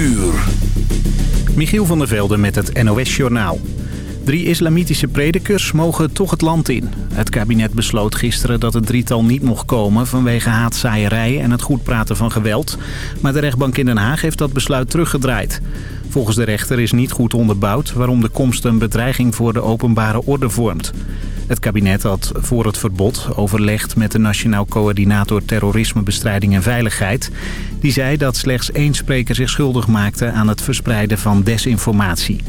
uur. Michiel van der Velde met het NOS-journaal. Drie islamitische predikers mogen toch het land in. Het kabinet besloot gisteren dat het drietal niet mocht komen... vanwege haatzaaierij en het goed praten van geweld. Maar de rechtbank in Den Haag heeft dat besluit teruggedraaid. Volgens de rechter is niet goed onderbouwd... waarom de komst een bedreiging voor de openbare orde vormt. Het kabinet had voor het verbod overlegd met de Nationaal Coördinator Terrorismebestrijding en Veiligheid. Die zei dat slechts één spreker zich schuldig maakte aan het verspreiden van desinformatie.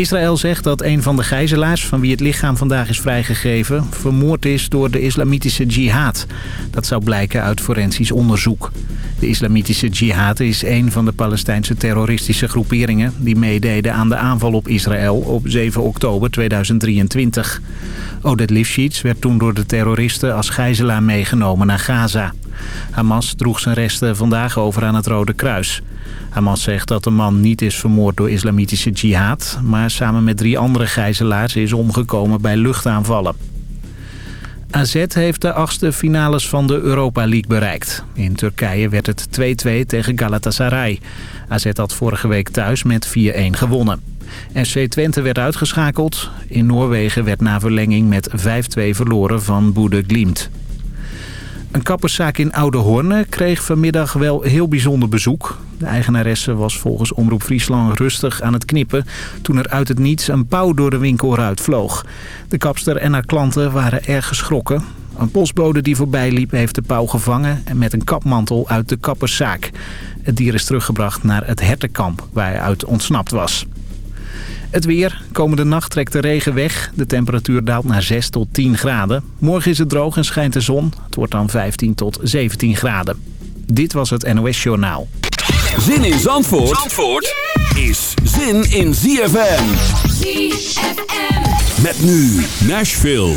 Israël zegt dat een van de gijzelaars van wie het lichaam vandaag is vrijgegeven... vermoord is door de islamitische jihad. Dat zou blijken uit forensisch onderzoek. De islamitische jihad is een van de Palestijnse terroristische groeperingen... die meededen aan de aanval op Israël op 7 oktober 2023. Oded Lifshitz werd toen door de terroristen als gijzelaar meegenomen naar Gaza. Hamas droeg zijn resten vandaag over aan het Rode Kruis. Hamas zegt dat de man niet is vermoord door islamitische jihad... maar samen met drie andere gijzelaars is omgekomen bij luchtaanvallen. AZ heeft de achtste finales van de Europa League bereikt. In Turkije werd het 2-2 tegen Galatasaray. AZ had vorige week thuis met 4-1 gewonnen. SC Twente werd uitgeschakeld. In Noorwegen werd na verlenging met 5-2 verloren van Boede Glimt. Een kapperszaak in Oude Horne kreeg vanmiddag wel heel bijzonder bezoek. De eigenaresse was volgens Omroep Friesland rustig aan het knippen... toen er uit het niets een pauw door de winkelruit vloog. De kapster en haar klanten waren erg geschrokken. Een postbode die voorbij liep heeft de pauw gevangen... en met een kapmantel uit de kapperszaak. Het dier is teruggebracht naar het hertenkamp waar hij uit ontsnapt was. Het weer. Komende nacht trekt de regen weg. De temperatuur daalt naar 6 tot 10 graden. Morgen is het droog en schijnt de zon. Het wordt dan 15 tot 17 graden. Dit was het NOS Journaal. Zin in Zandvoort, Zandvoort is zin in ZFM. ZFM. Met nu Nashville.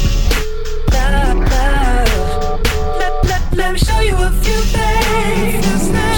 you a few things.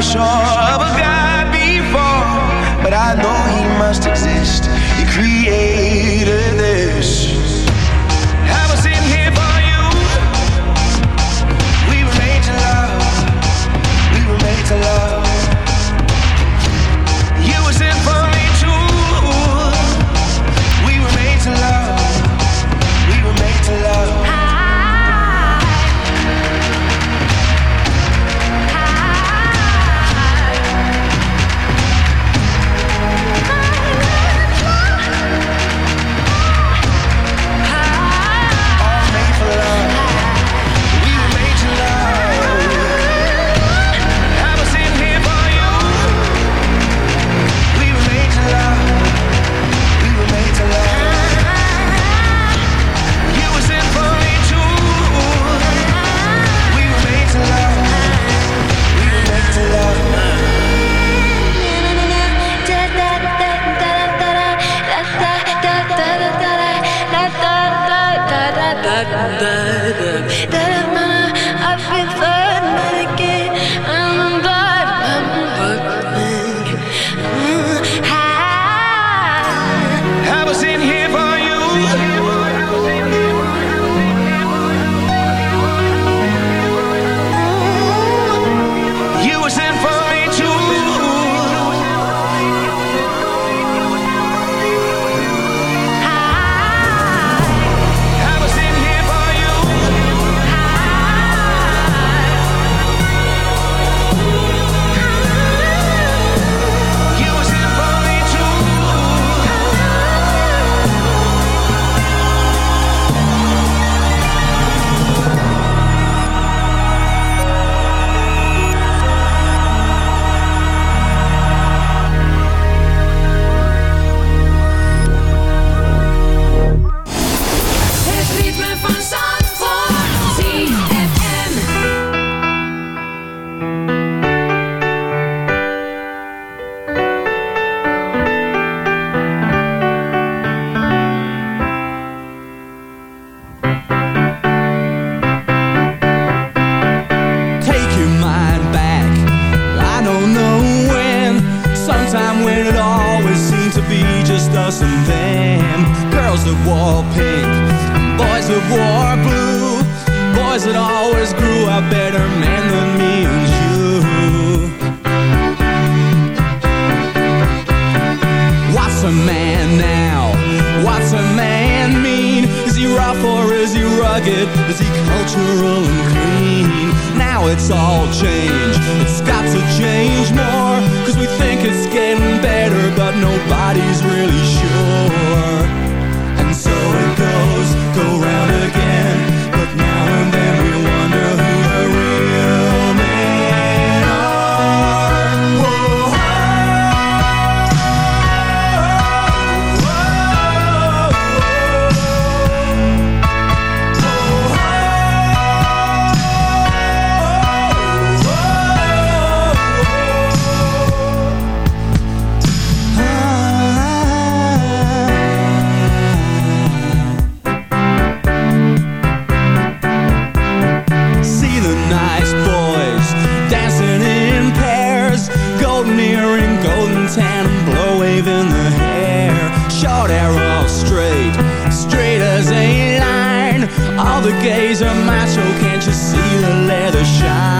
I suntan and blow wave in the hair. Short arrow straight, straight as a line. All the gays are macho, can't you see the leather shine?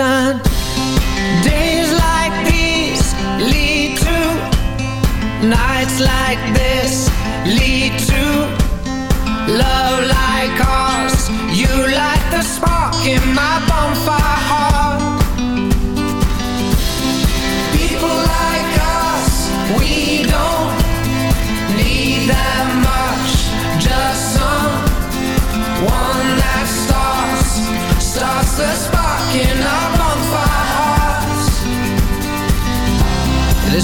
Our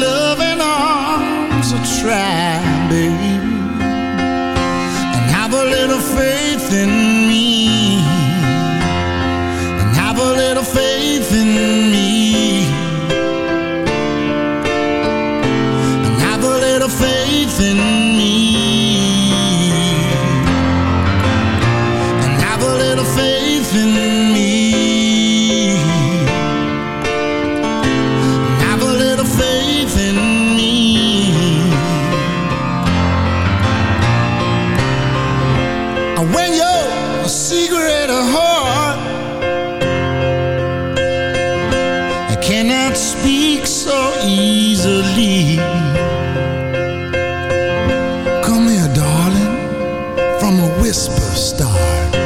love. star.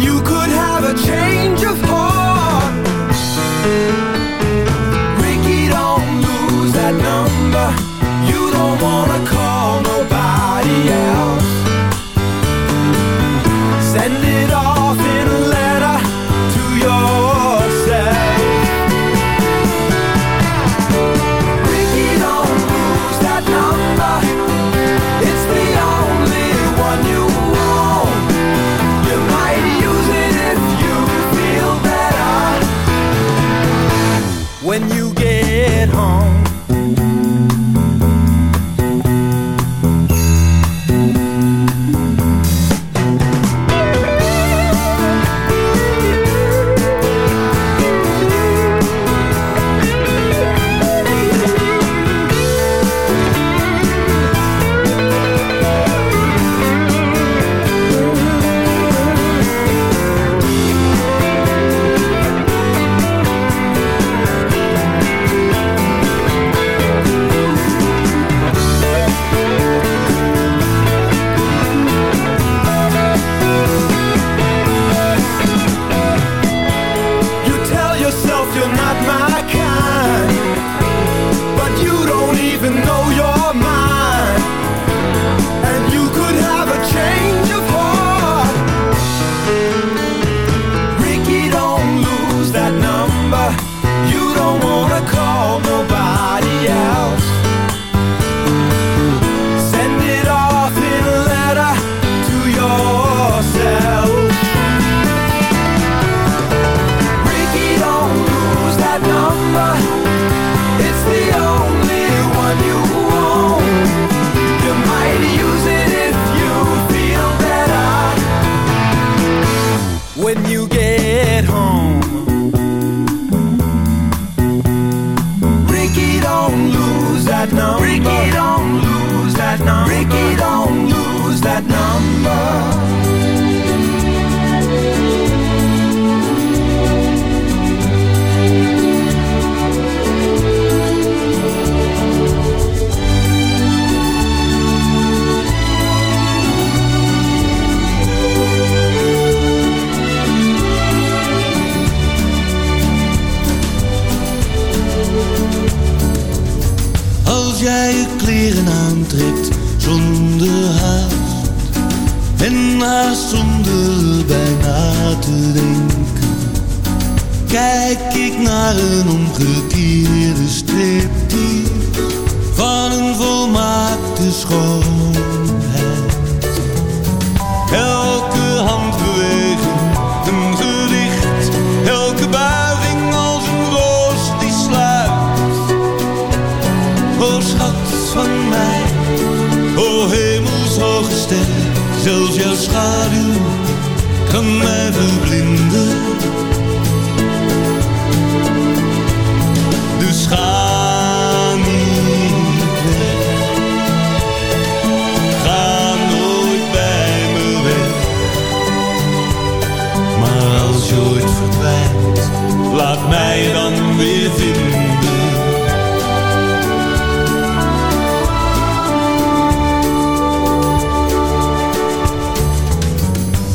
you could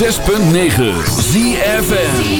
106.9 ZFN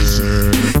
Jesus.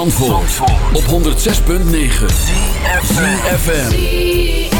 Zandvoort, op 106.9 CFFM